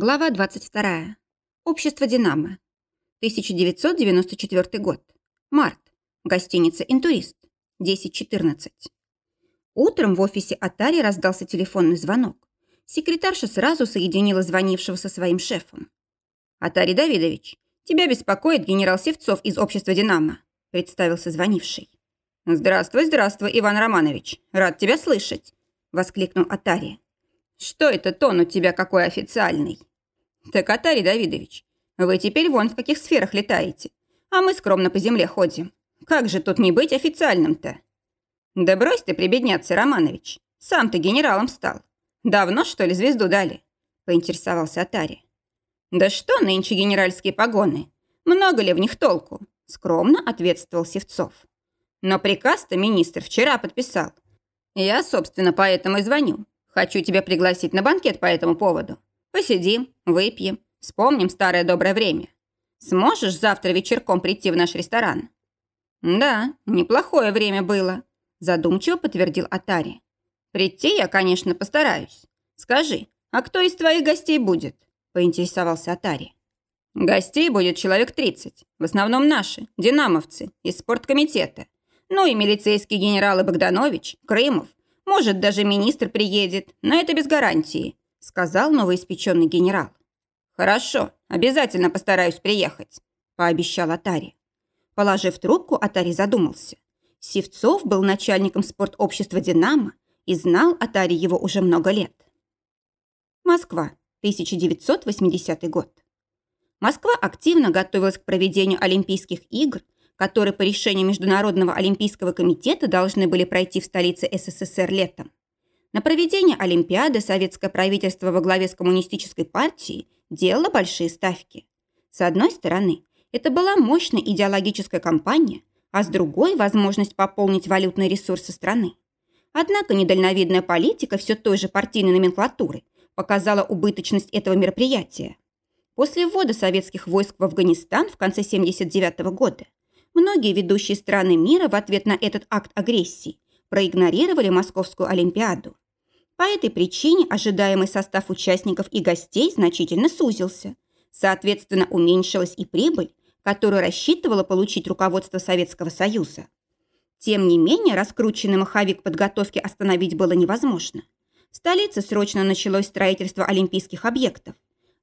Глава 22. Общество «Динамо». 1994 год. Март. Гостиница «Интурист». 10.14. Утром в офисе Атари раздался телефонный звонок. Секретарша сразу соединила звонившего со своим шефом. «Атари Давидович, тебя беспокоит генерал Севцов из общества «Динамо», представился звонивший. «Здравствуй, здравствуй, Иван Романович. Рад тебя слышать», воскликнул Атари. «Что это тон у тебя какой официальный?» «Так, Атарий Давидович, вы теперь вон в каких сферах летаете, а мы скромно по земле ходим. Как же тут не быть официальным-то?» «Да брось ты прибедняться, Романович. Сам ты генералом стал. Давно, что ли, звезду дали?» – поинтересовался Атари. «Да что нынче генеральские погоны? Много ли в них толку?» – скромно ответствовал Севцов. «Но приказ-то министр вчера подписал. Я, собственно, поэтому и звоню. Хочу тебя пригласить на банкет по этому поводу. Посидим, выпьем, вспомним старое доброе время. Сможешь завтра вечерком прийти в наш ресторан?» «Да, неплохое время было», – задумчиво подтвердил Атари. «Прийти я, конечно, постараюсь. Скажи, а кто из твоих гостей будет?» – поинтересовался Атари. «Гостей будет человек 30, в основном наши, динамовцы, из спорткомитета. Ну и милицейский генерал Богданович, Крымов, может, даже министр приедет, но это без гарантии сказал новоиспеченный генерал. «Хорошо, обязательно постараюсь приехать», – пообещал Атари. Положив трубку, Атари задумался. Севцов был начальником спортобщества «Динамо» и знал Атари его уже много лет. Москва, 1980 год. Москва активно готовилась к проведению Олимпийских игр, которые по решению Международного олимпийского комитета должны были пройти в столице СССР летом. На проведение Олимпиады советское правительство во главе с коммунистической партией делало большие ставки. С одной стороны, это была мощная идеологическая кампания, а с другой – возможность пополнить валютные ресурсы страны. Однако недальновидная политика все той же партийной номенклатуры показала убыточность этого мероприятия. После ввода советских войск в Афганистан в конце 1979 года многие ведущие страны мира в ответ на этот акт агрессии проигнорировали Московскую Олимпиаду. По этой причине ожидаемый состав участников и гостей значительно сузился. Соответственно, уменьшилась и прибыль, которую рассчитывало получить руководство Советского Союза. Тем не менее, раскрученный маховик подготовки остановить было невозможно. В столице срочно началось строительство олимпийских объектов.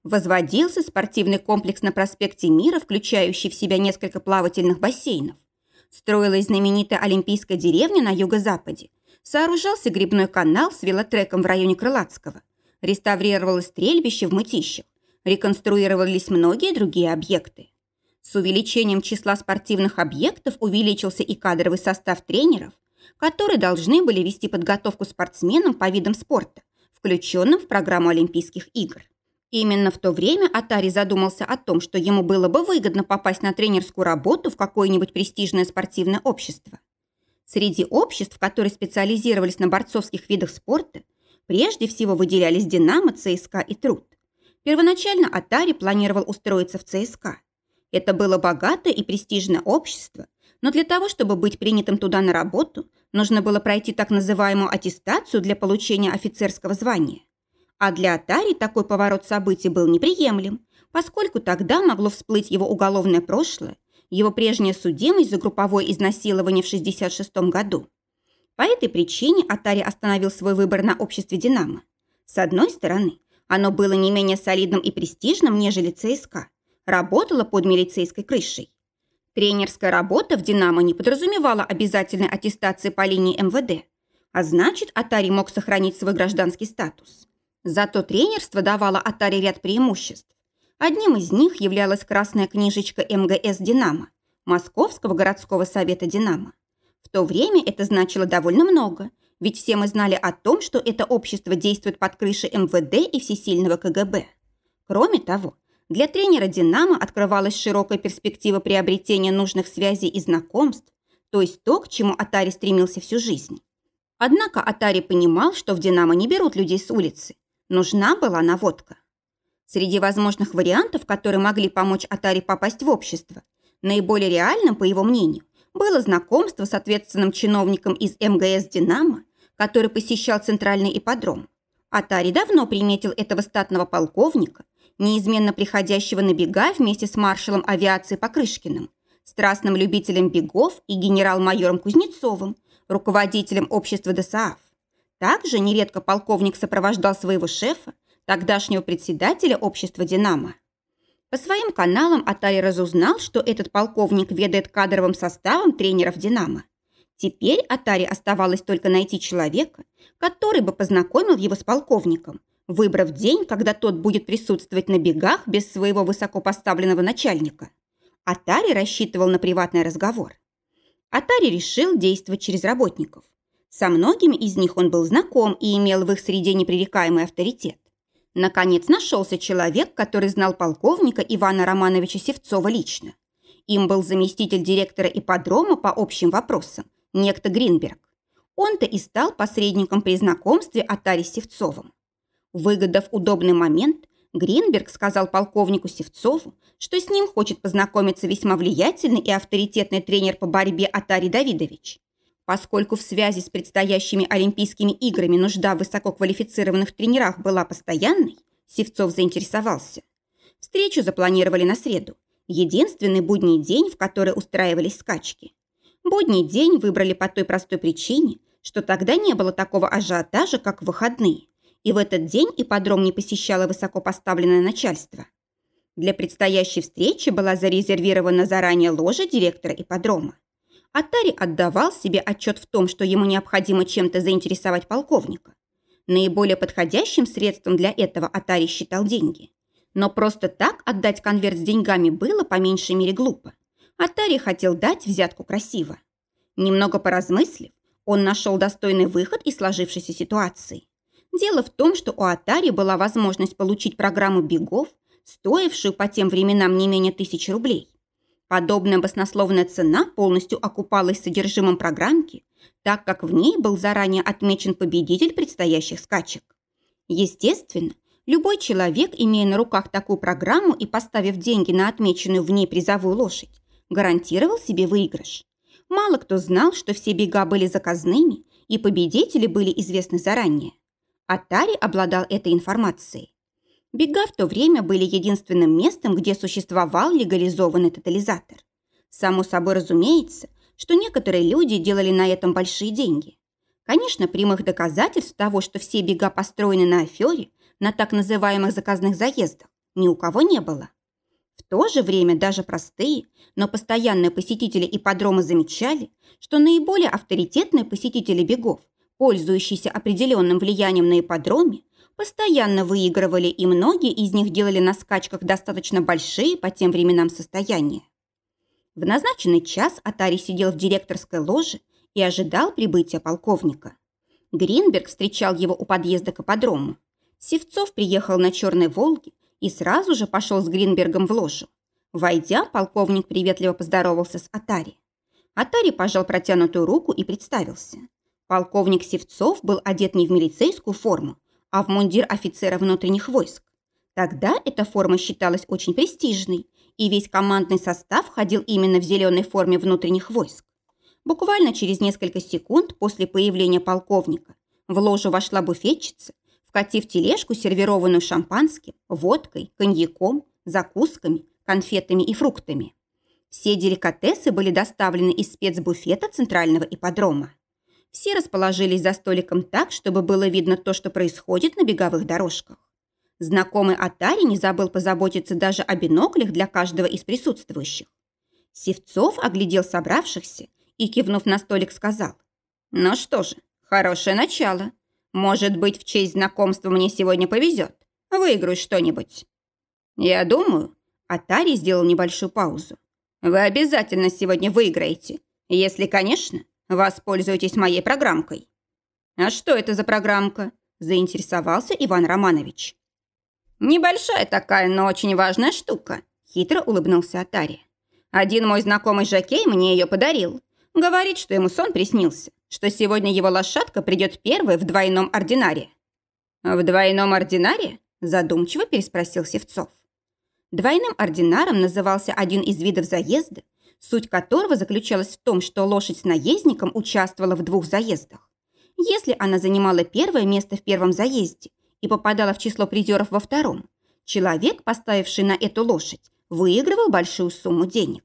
Возводился спортивный комплекс на проспекте Мира, включающий в себя несколько плавательных бассейнов строилась знаменитая Олимпийская деревня на юго-западе, сооружался грибной канал с велотреком в районе Крылатского, реставрировалось стрельбище в Мытищах, реконструировались многие другие объекты. С увеличением числа спортивных объектов увеличился и кадровый состав тренеров, которые должны были вести подготовку спортсменам по видам спорта, включенным в программу Олимпийских игр. Именно в то время Атари задумался о том, что ему было бы выгодно попасть на тренерскую работу в какое-нибудь престижное спортивное общество. Среди обществ, которые специализировались на борцовских видах спорта, прежде всего выделялись «Динамо», «ЦСКА» и «Труд». Первоначально Атари планировал устроиться в ЦСКА. Это было богатое и престижное общество, но для того, чтобы быть принятым туда на работу, нужно было пройти так называемую аттестацию для получения офицерского звания. А для Атари такой поворот событий был неприемлем, поскольку тогда могло всплыть его уголовное прошлое, его прежняя судимость за групповое изнасилование в 1966 году. По этой причине Атари остановил свой выбор на обществе «Динамо». С одной стороны, оно было не менее солидным и престижным, нежели ЦСКА, работало под милицейской крышей. Тренерская работа в «Динамо» не подразумевала обязательной аттестации по линии МВД, а значит, Атари мог сохранить свой гражданский статус. Зато тренерство давало Атаре ряд преимуществ. Одним из них являлась красная книжечка МГС «Динамо» Московского городского совета «Динамо». В то время это значило довольно много, ведь все мы знали о том, что это общество действует под крышей МВД и всесильного КГБ. Кроме того, для тренера «Динамо» открывалась широкая перспектива приобретения нужных связей и знакомств, то есть то, к чему Атари стремился всю жизнь. Однако Атари понимал, что в «Динамо» не берут людей с улицы, Нужна была наводка. Среди возможных вариантов, которые могли помочь Атаре попасть в общество, наиболее реальным, по его мнению, было знакомство с ответственным чиновником из МГС «Динамо», который посещал центральный ипподром. Атари давно приметил этого статного полковника неизменно приходящего на бега вместе с маршалом авиации Покрышкиным, страстным любителем бегов и генерал-майором Кузнецовым, руководителем общества ДСААФ. Также нередко полковник сопровождал своего шефа, тогдашнего председателя общества «Динамо». По своим каналам Атари разузнал, что этот полковник ведает кадровым составом тренеров «Динамо». Теперь Атари оставалось только найти человека, который бы познакомил его с полковником, выбрав день, когда тот будет присутствовать на бегах без своего высокопоставленного начальника. Атари рассчитывал на приватный разговор. Атари решил действовать через работников. Со многими из них он был знаком и имел в их среде непререкаемый авторитет. Наконец нашелся человек, который знал полковника Ивана Романовича Севцова лично. Им был заместитель директора ипподрома по общим вопросам, некто Гринберг. Он-то и стал посредником при знакомстве Атари Севцовым. Выгодав удобный момент, Гринберг сказал полковнику Севцову, что с ним хочет познакомиться весьма влиятельный и авторитетный тренер по борьбе Атари Давидович. Поскольку в связи с предстоящими Олимпийскими играми нужда в высококвалифицированных тренерах была постоянной, Севцов заинтересовался. Встречу запланировали на среду. Единственный будний день, в который устраивались скачки. Будний день выбрали по той простой причине, что тогда не было такого ажиотажа, как в выходные. И в этот день ипподром не посещало высокопоставленное начальство. Для предстоящей встречи была зарезервирована заранее ложа директора ипподрома. Атари отдавал себе отчет в том, что ему необходимо чем-то заинтересовать полковника. Наиболее подходящим средством для этого Атари считал деньги. Но просто так отдать конверт с деньгами было по меньшей мере глупо. Атари хотел дать взятку красиво. Немного поразмыслив, он нашел достойный выход из сложившейся ситуации. Дело в том, что у Атари была возможность получить программу бегов, стоившую по тем временам не менее тысячи рублей. Подобная баснословная цена полностью окупалась содержимым программки, так как в ней был заранее отмечен победитель предстоящих скачек. Естественно, любой человек, имея на руках такую программу и поставив деньги на отмеченную в ней призовую лошадь, гарантировал себе выигрыш. Мало кто знал, что все бега были заказными, и победители были известны заранее. Атари обладал этой информацией. Бега в то время были единственным местом, где существовал легализованный тотализатор. Само собой разумеется, что некоторые люди делали на этом большие деньги. Конечно, прямых доказательств того, что все бега построены на афере, на так называемых заказных заездах, ни у кого не было. В то же время даже простые, но постоянные посетители ипподрома замечали, что наиболее авторитетные посетители бегов, пользующиеся определенным влиянием на ипподроме, постоянно выигрывали, и многие из них делали на скачках достаточно большие по тем временам состояния. В назначенный час Атари сидел в директорской ложе и ожидал прибытия полковника. Гринберг встречал его у подъезда к ипподрому. Севцов приехал на «Черной Волге» и сразу же пошел с Гринбергом в ложу. Войдя, полковник приветливо поздоровался с Атари. Атари пожал протянутую руку и представился. Полковник Севцов был одет не в милицейскую форму, а в мундир офицера внутренних войск. Тогда эта форма считалась очень престижной, и весь командный состав ходил именно в зеленой форме внутренних войск. Буквально через несколько секунд после появления полковника в ложу вошла буфетчица, вкатив тележку, сервированную шампанским, водкой, коньяком, закусками, конфетами и фруктами. Все деликатесы были доставлены из спецбуфета центрального ипподрома. Все расположились за столиком так, чтобы было видно то, что происходит на беговых дорожках. Знакомый Атари не забыл позаботиться даже о биноклях для каждого из присутствующих. Севцов оглядел собравшихся и, кивнув на столик, сказал. «Ну что же, хорошее начало. Может быть, в честь знакомства мне сегодня повезет. Выиграю что-нибудь». «Я думаю...» Атари сделал небольшую паузу. «Вы обязательно сегодня выиграете. Если, конечно, Воспользуйтесь моей программкой». «А что это за программка?» – заинтересовался Иван Романович. «Небольшая такая, но очень важная штука», – хитро улыбнулся Атари. «Один мой знакомый жокей мне ее подарил. Говорит, что ему сон приснился, что сегодня его лошадка придет первой в двойном ординаре». «В двойном ординаре?» – задумчиво переспросил Севцов. Двойным ординаром назывался один из видов заезда, суть которого заключалась в том, что лошадь с наездником участвовала в двух заездах. Если она занимала первое место в первом заезде и попадала в число призеров во втором, человек, поставивший на эту лошадь, выигрывал большую сумму денег.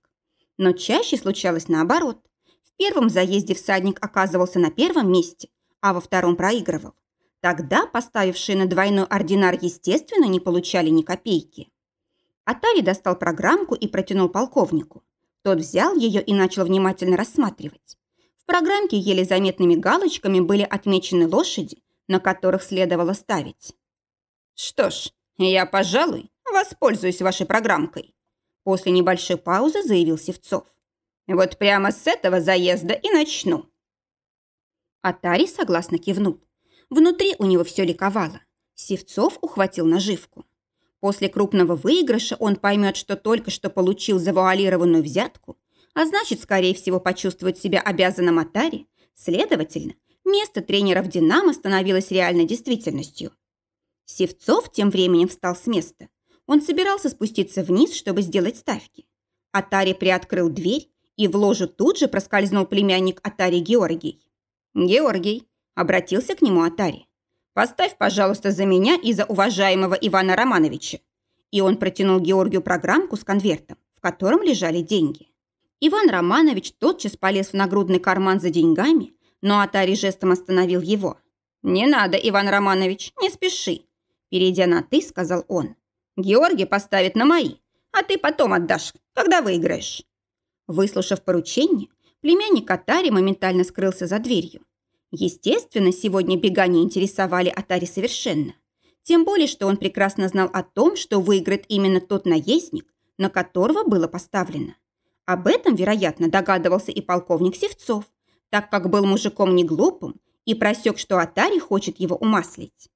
Но чаще случалось наоборот. В первом заезде всадник оказывался на первом месте, а во втором проигрывал. Тогда поставившие на двойной ординар, естественно, не получали ни копейки. Атари достал программку и протянул полковнику. Тот взял ее и начал внимательно рассматривать. В программке еле заметными галочками были отмечены лошади, на которых следовало ставить. «Что ж, я, пожалуй, воспользуюсь вашей программкой», после небольшой паузы заявил Севцов. «Вот прямо с этого заезда и начну». Атари согласно кивнул. Внутри у него все ликовало. Севцов ухватил наживку. После крупного выигрыша он поймет, что только что получил завуалированную взятку, а значит, скорее всего, почувствует себя обязанным Атари. Следовательно, место тренера в «Динамо» становилось реальной действительностью. Севцов тем временем встал с места. Он собирался спуститься вниз, чтобы сделать ставки. Атари приоткрыл дверь, и в ложу тут же проскользнул племянник Атари Георгий. «Георгий, Обратился к нему Атари. «Поставь, пожалуйста, за меня и за уважаемого Ивана Романовича». И он протянул Георгию программку с конвертом, в котором лежали деньги. Иван Романович тотчас полез в нагрудный карман за деньгами, но Атари жестом остановил его. «Не надо, Иван Романович, не спеши». Перейдя на «ты», сказал он. «Георгий поставит на мои, а ты потом отдашь, когда выиграешь». Выслушав поручение, племянник Атари моментально скрылся за дверью. Естественно, сегодня бега не интересовали Атари совершенно. Тем более, что он прекрасно знал о том, что выиграет именно тот наездник, на которого было поставлено. Об этом, вероятно, догадывался и полковник Севцов, так как был мужиком не глупым и просек, что Атари хочет его умаслить.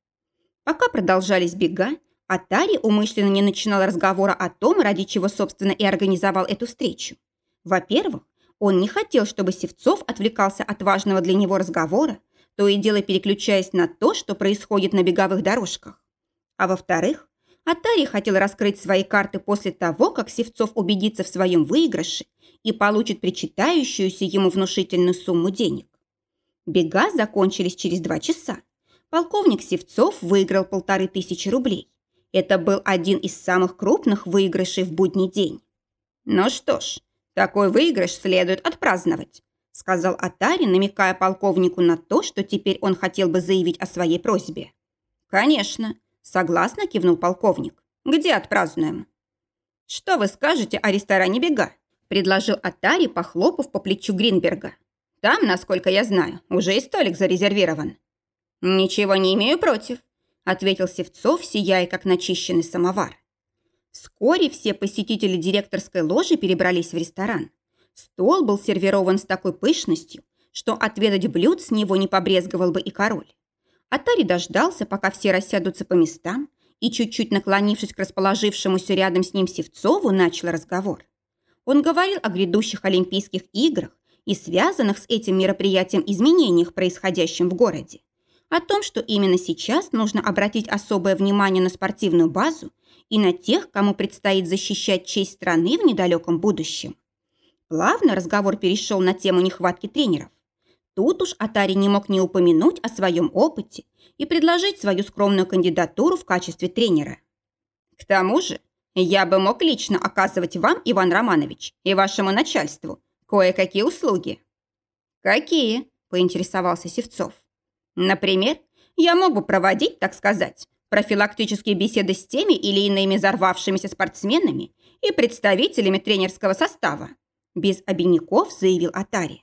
Пока продолжались бега, Атари умышленно не начинал разговора о том, ради чего, собственно, и организовал эту встречу. Во-первых, он не хотел, чтобы Севцов отвлекался от важного для него разговора, то и дело переключаясь на то, что происходит на беговых дорожках. А во-вторых, Атари хотел раскрыть свои карты после того, как Севцов убедится в своем выигрыше и получит причитающуюся ему внушительную сумму денег. Бега закончились через два часа. Полковник Севцов выиграл полторы тысячи рублей. Это был один из самых крупных выигрышей в будний день. Ну что ж, такой выигрыш следует отпраздновать», сказал Атари, намекая полковнику на то, что теперь он хотел бы заявить о своей просьбе. «Конечно», согласно кивнул полковник. «Где отпразднуем?» «Что вы скажете о ресторане «Бега»?» предложил Атари, похлопав по плечу Гринберга. «Там, насколько я знаю, уже и столик зарезервирован». «Ничего не имею против», ответил Севцов, сияя, как начищенный самовар. Вскоре все посетители директорской ложи перебрались в ресторан. Стол был сервирован с такой пышностью, что отведать блюд с него не побрезговал бы и король. Атари дождался, пока все рассядутся по местам, и, чуть-чуть наклонившись к расположившемуся рядом с ним Севцову, начал разговор. Он говорил о грядущих Олимпийских играх и связанных с этим мероприятием изменениях, происходящих в городе. О том, что именно сейчас нужно обратить особое внимание на спортивную базу и на тех, кому предстоит защищать честь страны в недалеком будущем. Плавно разговор перешел на тему нехватки тренеров. Тут уж Атари не мог не упомянуть о своем опыте и предложить свою скромную кандидатуру в качестве тренера. К тому же, я бы мог лично оказывать вам, Иван Романович, и вашему начальству кое-какие услуги. Какие? поинтересовался Севцов. Например, я мог бы проводить, так сказать, профилактические беседы с теми или иными взорвавшимися спортсменами и представителями тренерского состава. Без обиняков заявил Атари.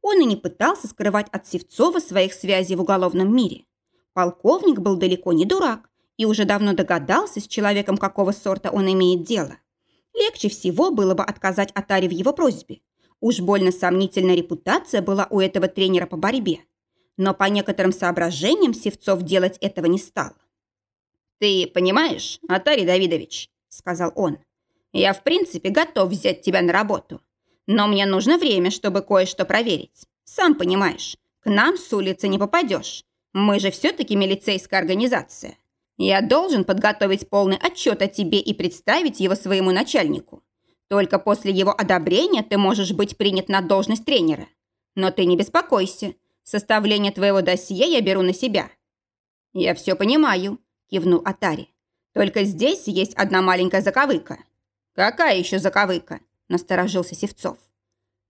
Он и не пытался скрывать от Севцова своих связей в уголовном мире. Полковник был далеко не дурак и уже давно догадался, с человеком какого сорта он имеет дело. Легче всего было бы отказать Атаре в его просьбе. Уж больно сомнительная репутация была у этого тренера по борьбе. Но по некоторым соображениям Севцов делать этого не стал. «Ты понимаешь, Атарий Давидович», — сказал он, «я в принципе готов взять тебя на работу. Но мне нужно время, чтобы кое-что проверить. Сам понимаешь, к нам с улицы не попадешь. Мы же все-таки милицейская организация. Я должен подготовить полный отчет о тебе и представить его своему начальнику. Только после его одобрения ты можешь быть принят на должность тренера. Но ты не беспокойся. Составление твоего досье я беру на себя». «Я все понимаю», кивнул Атари. Только здесь есть одна маленькая заковыка». «Какая еще заковыка?» – насторожился Севцов.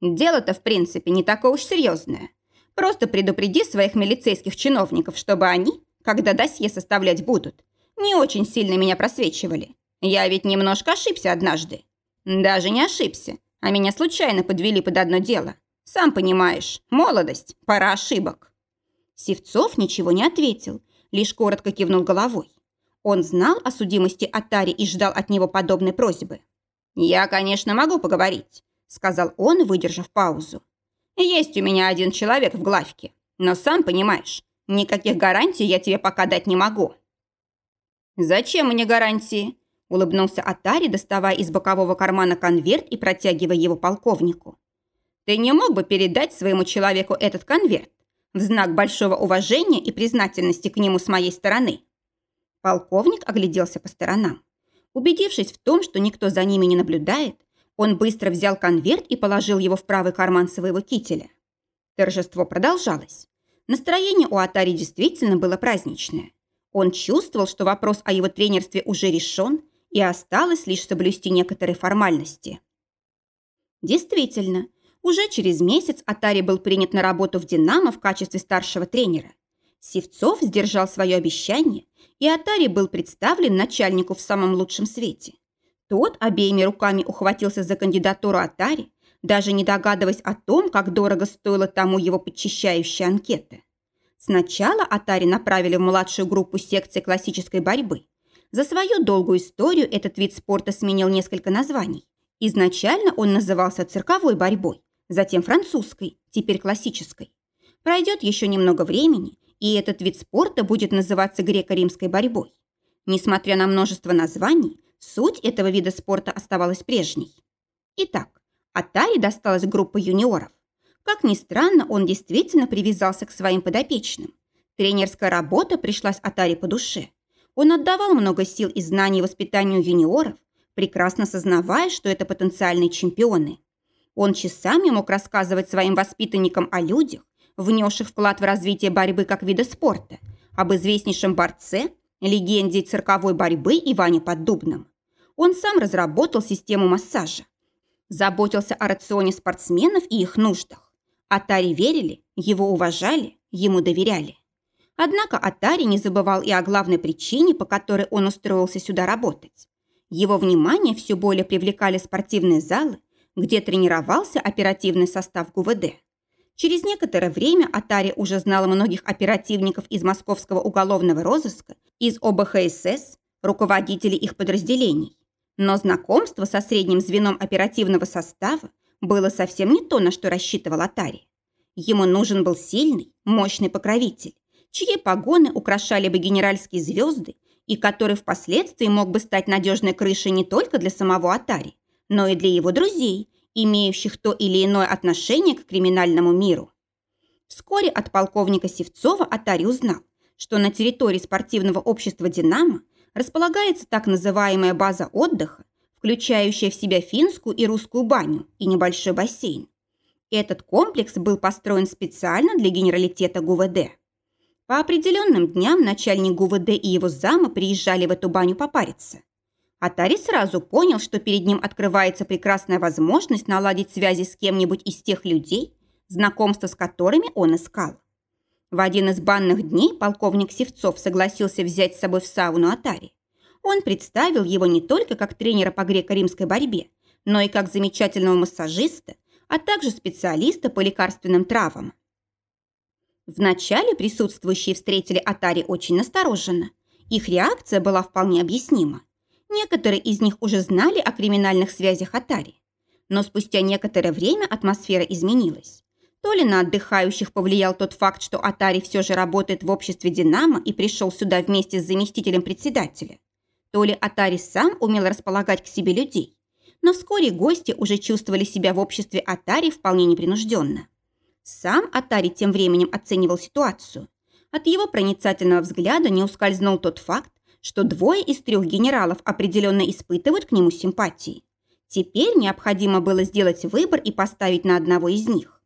«Дело-то, в принципе, не такое уж серьезное. Просто предупреди своих милицейских чиновников, чтобы они, когда досье составлять будут, не очень сильно меня просвечивали. Я ведь немножко ошибся однажды. Даже не ошибся, а меня случайно подвели под одно дело. Сам понимаешь, молодость, пора ошибок». Севцов ничего не ответил, лишь коротко кивнул головой. Он знал о судимости Атари и ждал от него подобной просьбы. «Я, конечно, могу поговорить», — сказал он, выдержав паузу. «Есть у меня один человек в главке, но сам понимаешь, никаких гарантий я тебе пока дать не могу». «Зачем мне гарантии?» — улыбнулся Атари, доставая из бокового кармана конверт и протягивая его полковнику. «Ты не мог бы передать своему человеку этот конверт в знак большого уважения и признательности к нему с моей стороны?» Полковник огляделся по сторонам. Убедившись в том, что никто за ними не наблюдает, он быстро взял конверт и положил его в правый карман своего кителя. Торжество продолжалось. Настроение у Атари действительно было праздничное. Он чувствовал, что вопрос о его тренерстве уже решен, и осталось лишь соблюсти некоторые формальности. Действительно, уже через месяц Атари был принят на работу в «Динамо» в качестве старшего тренера. Севцов сдержал свое обещание, и Атари был представлен начальнику в самом лучшем свете. Тот обеими руками ухватился за кандидатуру Атари, даже не догадываясь о том, как дорого стоила тому его подчищающая анкета. Сначала Атари направили в младшую группу секции классической борьбы. За свою долгую историю этот вид спорта сменил несколько названий. Изначально он назывался цирковой борьбой, затем французской, теперь классической. Пройдет еще немного времени, и этот вид спорта будет называться греко-римской борьбой. Несмотря на множество названий, суть этого вида спорта оставалась прежней. Итак, Атари досталась группа юниоров. Как ни странно, он действительно привязался к своим подопечным. Тренерская работа пришлась Атари по душе. Он отдавал много сил и знаний воспитанию юниоров, прекрасно сознавая, что это потенциальные чемпионы. Он часами мог рассказывать своим воспитанникам о людях, внесших вклад в развитие борьбы как вида спорта, об известнейшем борце, легенде цирковой борьбы Иване Поддубном. Он сам разработал систему массажа. Заботился о рационе спортсменов и их нуждах. Атари верили, его уважали, ему доверяли. Однако Атари не забывал и о главной причине, по которой он устроился сюда работать. Его внимание все более привлекали спортивные залы, где тренировался оперативный состав ГУВД. Через некоторое время Атари уже знала многих оперативников из московского уголовного розыска, из ОБХСС, руководителей их подразделений. Но знакомство со средним звеном оперативного состава было совсем не то, на что рассчитывал Атари. Ему нужен был сильный, мощный покровитель, чьи погоны украшали бы генеральские звезды и который впоследствии мог бы стать надежной крышей не только для самого Атари, но и для его друзей, имеющих то или иное отношение к криминальному миру. Вскоре от полковника Севцова Атари узнал, что на территории спортивного общества «Динамо» располагается так называемая база отдыха, включающая в себя финскую и русскую баню и небольшой бассейн. Этот комплекс был построен специально для генералитета ГУВД. По определенным дням начальник ГУВД и его зама приезжали в эту баню попариться. Атари сразу понял, что перед ним открывается прекрасная возможность наладить связи с кем-нибудь из тех людей, знакомство с которыми он искал. В один из банных дней полковник Севцов согласился взять с собой в сауну Атари. Он представил его не только как тренера по греко-римской борьбе, но и как замечательного массажиста, а также специалиста по лекарственным травам. Вначале присутствующие встретили Атари очень настороженно. Их реакция была вполне объяснима. Некоторые из них уже знали о криминальных связях Атари. Но спустя некоторое время атмосфера изменилась. То ли на отдыхающих повлиял тот факт, что Атари все же работает в обществе «Динамо» и пришел сюда вместе с заместителем председателя, то ли Атари сам умел располагать к себе людей. Но вскоре гости уже чувствовали себя в обществе Атари вполне непринужденно. Сам Атари тем временем оценивал ситуацию. От его проницательного взгляда не ускользнул тот факт, что двое из трех генералов определенно испытывают к нему симпатии. Теперь необходимо было сделать выбор и поставить на одного из них.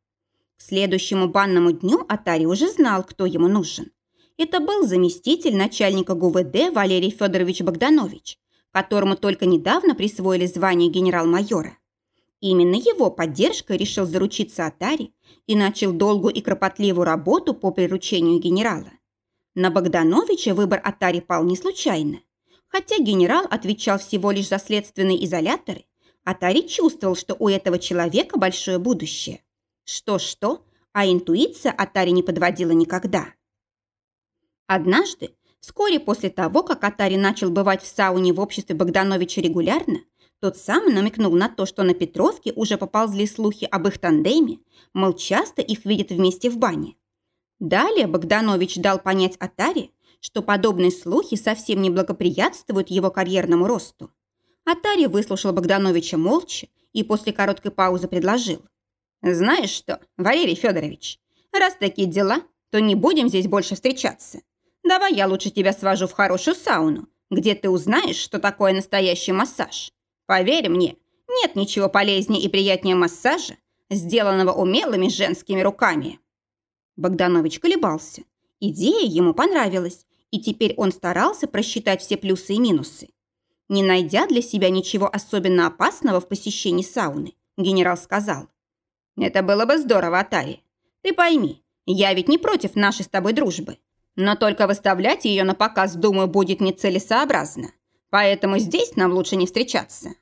К следующему банному дню Атари уже знал, кто ему нужен. Это был заместитель начальника ГУВД Валерий Федорович Богданович, которому только недавно присвоили звание генерал-майора. Именно его поддержкой решил заручиться Атари и начал долгую и кропотливую работу по приручению генерала. На Богдановича выбор Атари пал не случайно. Хотя генерал отвечал всего лишь за следственные изоляторы, Атари чувствовал, что у этого человека большое будущее. Что-что, а интуиция Атари не подводила никогда. Однажды, вскоре после того, как Атари начал бывать в сауне в обществе Богдановича регулярно, тот сам намекнул на то, что на Петровке уже поползли слухи об их тандеме, мол, часто их видят вместе в бане. Далее Богданович дал понять Атаре, что подобные слухи совсем не благоприятствуют его карьерному росту. Атари выслушал Богдановича молча и после короткой паузы предложил. «Знаешь что, Валерий Федорович, раз такие дела, то не будем здесь больше встречаться. Давай я лучше тебя свожу в хорошую сауну, где ты узнаешь, что такое настоящий массаж. Поверь мне, нет ничего полезнее и приятнее массажа, сделанного умелыми женскими руками». Богданович колебался. Идея ему понравилась, и теперь он старался просчитать все плюсы и минусы. Не найдя для себя ничего особенно опасного в посещении сауны, генерал сказал. «Это было бы здорово, Атари. Ты пойми, я ведь не против нашей с тобой дружбы. Но только выставлять ее на показ, думаю, будет нецелесообразно. Поэтому здесь нам лучше не встречаться.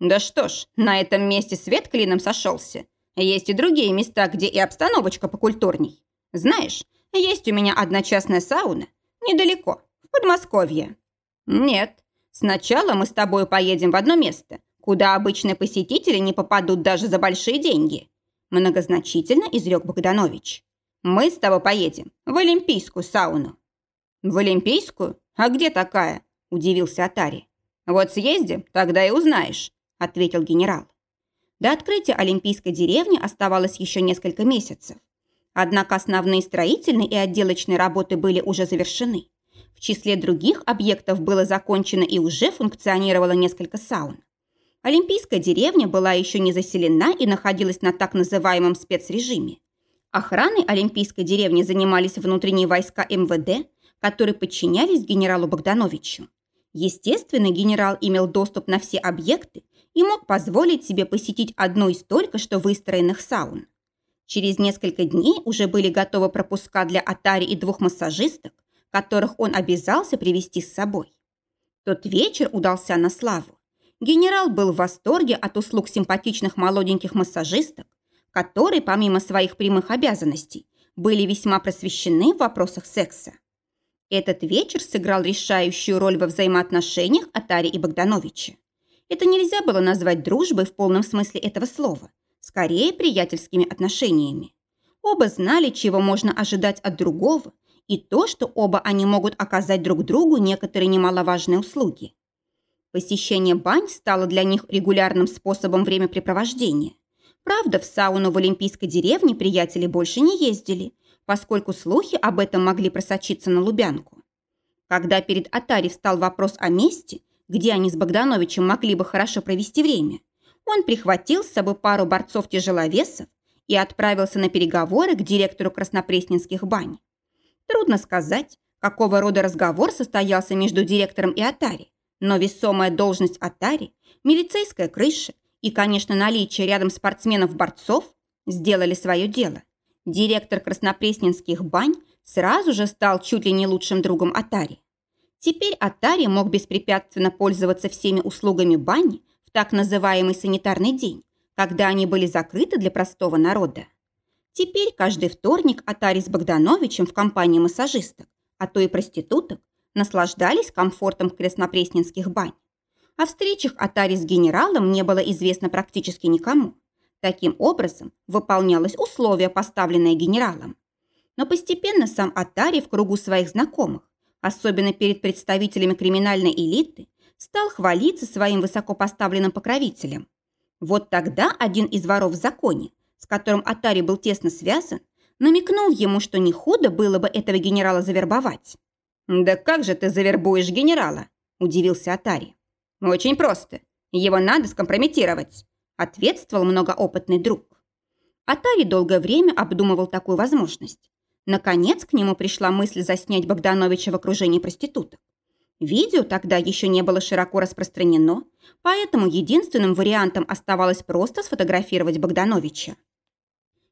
Да что ж, на этом месте свет клином сошелся. Есть и другие места, где и обстановочка покультурней. Знаешь, есть у меня одна частная сауна. Недалеко, в Подмосковье. Нет, сначала мы с тобой поедем в одно место, куда обычные посетители не попадут даже за большие деньги. Многозначительно изрек Богданович. Мы с тобой поедем в Олимпийскую сауну». «В Олимпийскую? А где такая?» – удивился Атари. «Вот съездим, тогда и узнаешь», – ответил генерал. До открытия Олимпийской деревни оставалось еще несколько месяцев. Однако основные строительные и отделочные работы были уже завершены. В числе других объектов было закончено и уже функционировало несколько саун. Олимпийская деревня была еще не заселена и находилась на так называемом спецрежиме. Охраной Олимпийской деревни занимались внутренние войска МВД, которые подчинялись генералу Богдановичу. Естественно, генерал имел доступ на все объекты и мог позволить себе посетить одну из только что выстроенных саун. Через несколько дней уже были готовы пропуска для Атари и двух массажисток, которых он обязался привести с собой. Тот вечер удался на славу. Генерал был в восторге от услуг симпатичных молоденьких массажисток, которые, помимо своих прямых обязанностей, были весьма просвещены в вопросах секса. Этот вечер сыграл решающую роль во взаимоотношениях Атари и Богдановича. Это нельзя было назвать дружбой в полном смысле этого слова, скорее приятельскими отношениями. Оба знали, чего можно ожидать от другого, и то, что оба они могут оказать друг другу некоторые немаловажные услуги. Посещение бань стало для них регулярным способом времяпрепровождения – Правда, в сауну в Олимпийской деревне приятели больше не ездили, поскольку слухи об этом могли просочиться на Лубянку. Когда перед Атари встал вопрос о месте, где они с Богдановичем могли бы хорошо провести время, он прихватил с собой пару борцов-тяжеловесов и отправился на переговоры к директору Краснопресненских бань. Трудно сказать, какого рода разговор состоялся между директором и Атари, но весомая должность Атари, милицейская крыша и, конечно, наличие рядом спортсменов-борцов сделали свое дело. Директор краснопресненских бань сразу же стал чуть ли не лучшим другом Атари. Теперь Атари мог беспрепятственно пользоваться всеми услугами бани так называемый санитарный день, когда они были закрыты для простого народа. Теперь каждый вторник Атари с Богдановичем в компании массажисток, а то и проституток, наслаждались комфортом краснопресненских бань. О встречах Атари с генералом не было известно практически никому. Таким образом, выполнялось условие, поставленное генералом. Но постепенно сам Атари в кругу своих знакомых, особенно перед представителями криминальной элиты, стал хвалиться своим высокопоставленным покровителем. Вот тогда один из воров в законе, с которым Атари был тесно связан, намекнул ему, что не худо было бы этого генерала завербовать. «Да как же ты завербуешь генерала?» – удивился Атари. «Очень просто. Его надо скомпрометировать», – ответствовал многоопытный друг. Атари долгое время обдумывал такую возможность. Наконец к нему пришла мысль заснять Богдановича в окружении проституток. Видео тогда еще не было широко распространено, поэтому единственным вариантом оставалось просто сфотографировать Богдановича.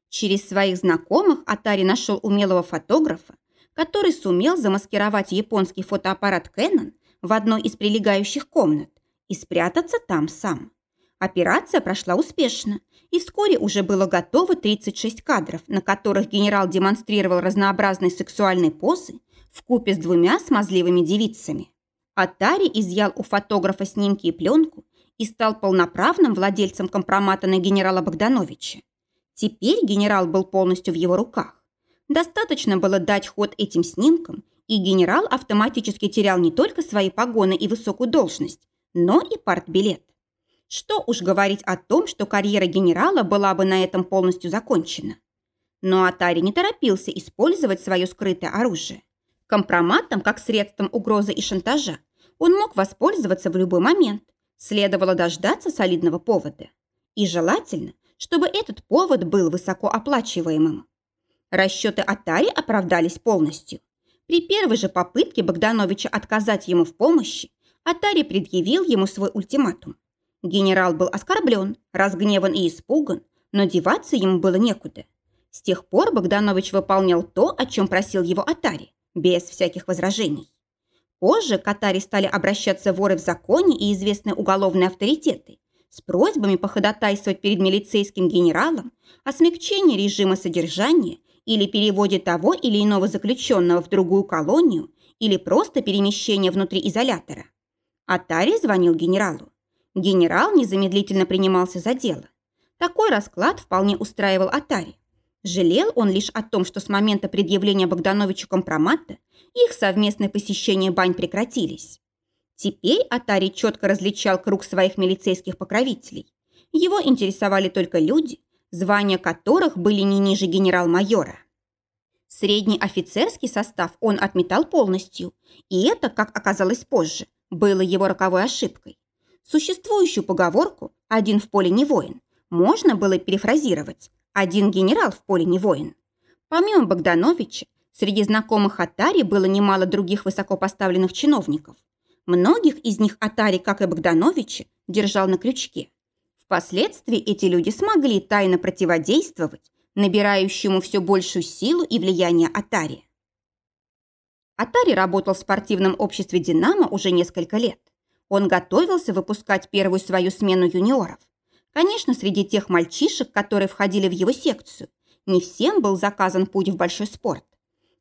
Через своих знакомых Атари нашел умелого фотографа, который сумел замаскировать японский фотоаппарат Canon в одной из прилегающих комнат и спрятаться там сам. Операция прошла успешно, и вскоре уже было готово 36 кадров, на которых генерал демонстрировал разнообразные сексуальные позы в купе с двумя смазливыми девицами. Атари изъял у фотографа снимки и пленку и стал полноправным владельцем компромата на генерала Богдановича. Теперь генерал был полностью в его руках. Достаточно было дать ход этим снимкам, и генерал автоматически терял не только свои погоны и высокую должность, но и партбилет. Что уж говорить о том, что карьера генерала была бы на этом полностью закончена. Но Атари не торопился использовать свое скрытое оружие. Компроматом, как средством угрозы и шантажа, он мог воспользоваться в любой момент. Следовало дождаться солидного повода. И желательно, чтобы этот повод был высокооплачиваемым. Расчеты Атари оправдались полностью. При первой же попытке Богдановича отказать ему в помощи, Атари предъявил ему свой ультиматум. Генерал был оскорблен, разгневан и испуган, но деваться ему было некуда. С тех пор Богданович выполнял то, о чем просил его Атари, без всяких возражений. Позже к Атари стали обращаться воры в законе и известные уголовные авторитеты с просьбами походатайствовать перед милицейским генералом о смягчении режима содержания или переводе того или иного заключенного в другую колонию или просто перемещение внутри изолятора. Атари звонил генералу. Генерал незамедлительно принимался за дело. Такой расклад вполне устраивал Атари. Жалел он лишь о том, что с момента предъявления Богдановичу компромата их совместные посещения бань прекратились. Теперь Атари четко различал круг своих милицейских покровителей. Его интересовали только люди, звания которых были не ниже генерал-майора. Средний офицерский состав он отметал полностью, и это, как оказалось позже, было его роковой ошибкой. Существующую поговорку «один в поле не воин» можно было перефразировать «один генерал в поле не воин». Помимо Богдановича, среди знакомых Атари было немало других высокопоставленных чиновников. Многих из них Атари, как и Богдановича, держал на крючке. Впоследствии эти люди смогли тайно противодействовать набирающему все большую силу и влияние Атари. Атари работал в спортивном обществе «Динамо» уже несколько лет. Он готовился выпускать первую свою смену юниоров. Конечно, среди тех мальчишек, которые входили в его секцию, не всем был заказан путь в большой спорт.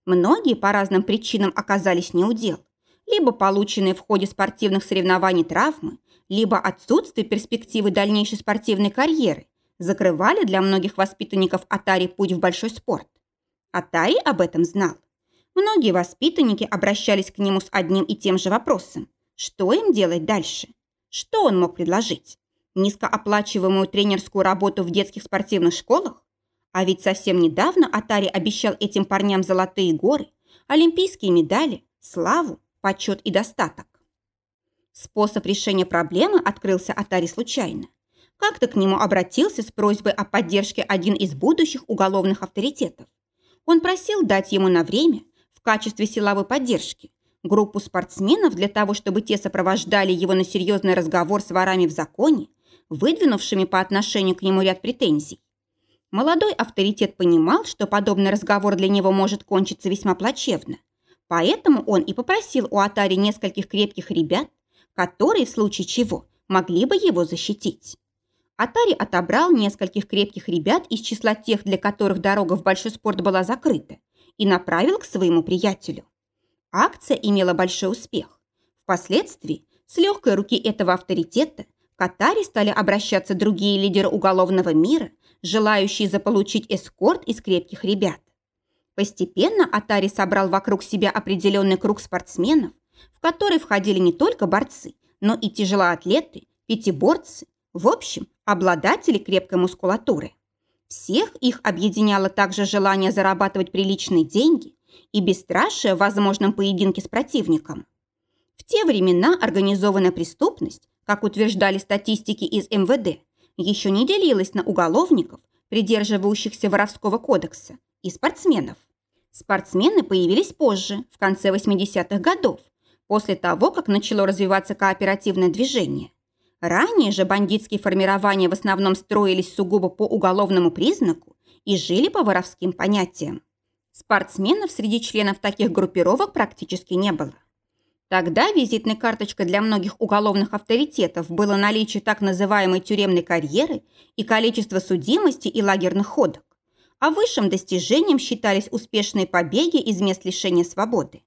Многие по разным причинам оказались неудел. Либо полученные в ходе спортивных соревнований травмы, либо отсутствие перспективы дальнейшей спортивной карьеры закрывали для многих воспитанников Атари путь в большой спорт. Атари об этом знал. Многие воспитанники обращались к нему с одним и тем же вопросом. Что им делать дальше? Что он мог предложить? Низкооплачиваемую тренерскую работу в детских спортивных школах? А ведь совсем недавно Атари обещал этим парням золотые горы, олимпийские медали, славу, почет и достаток. Способ решения проблемы открылся Атари случайно. Как-то к нему обратился с просьбой о поддержке один из будущих уголовных авторитетов. Он просил дать ему на время, в качестве силовой поддержки, группу спортсменов для того, чтобы те сопровождали его на серьезный разговор с ворами в законе, выдвинувшими по отношению к нему ряд претензий. Молодой авторитет понимал, что подобный разговор для него может кончиться весьма плачевно. Поэтому он и попросил у Атари нескольких крепких ребят, которые в случае чего могли бы его защитить. Атари отобрал нескольких крепких ребят из числа тех, для которых дорога в большой спорт была закрыта, и направил к своему приятелю. Акция имела большой успех. Впоследствии с легкой руки этого авторитета к Атари стали обращаться другие лидеры уголовного мира, желающие заполучить эскорт из крепких ребят. Постепенно Атари собрал вокруг себя определенный круг спортсменов, в который входили не только борцы, но и тяжелоатлеты, пятиборцы, в общем, обладатели крепкой мускулатуры. Всех их объединяло также желание зарабатывать приличные деньги и бесстрашие в возможном поединке с противником. В те времена организованная преступность, как утверждали статистики из МВД, еще не делилась на уголовников, придерживающихся воровского кодекса, и спортсменов. Спортсмены появились позже, в конце 80-х годов, после того, как начало развиваться кооперативное движение. Ранее же бандитские формирования в основном строились сугубо по уголовному признаку и жили по воровским понятиям. Спортсменов среди членов таких группировок практически не было. Тогда визитной карточкой для многих уголовных авторитетов было наличие так называемой тюремной карьеры и количество судимости и лагерных ходок, а высшим достижением считались успешные побеги из мест лишения свободы.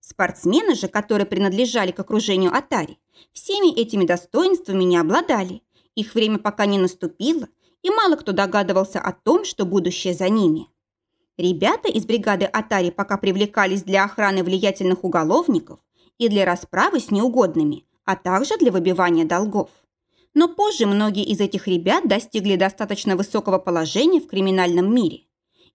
Спортсмены же, которые принадлежали к окружению Атари, всеми этими достоинствами не обладали, их время пока не наступило, и мало кто догадывался о том, что будущее за ними. Ребята из бригады Атари пока привлекались для охраны влиятельных уголовников и для расправы с неугодными, а также для выбивания долгов. Но позже многие из этих ребят достигли достаточно высокого положения в криминальном мире.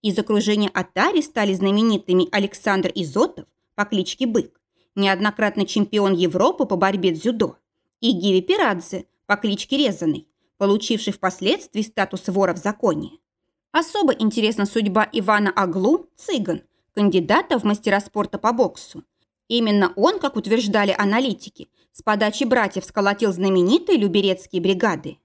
Из окружения Атари стали знаменитыми Александр Изотов по кличке Бык, неоднократный чемпион Европы по борьбе дзюдо, и Гиви Пирадзе по кличке Резаный, получивший впоследствии статус вора в законе. Особо интересна судьба Ивана Аглу, цыган, кандидата в мастера спорта по боксу. Именно он, как утверждали аналитики, с подачи братьев сколотил знаменитые люберецкие бригады.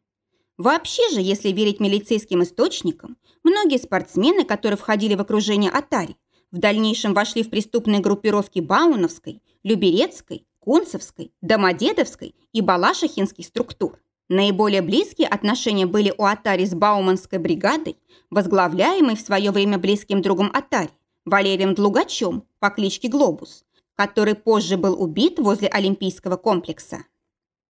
Вообще же, если верить милицейским источникам, многие спортсмены, которые входили в окружение Атари, в дальнейшем вошли в преступные группировки Бауновской, Люберецкой, Кунцевской, Домодедовской и Балашихинских структур. Наиболее близкие отношения были у Атари с Бауманской бригадой, возглавляемой в свое время близким другом Атари, Валерием Длугачем по кличке Глобус, который позже был убит возле Олимпийского комплекса.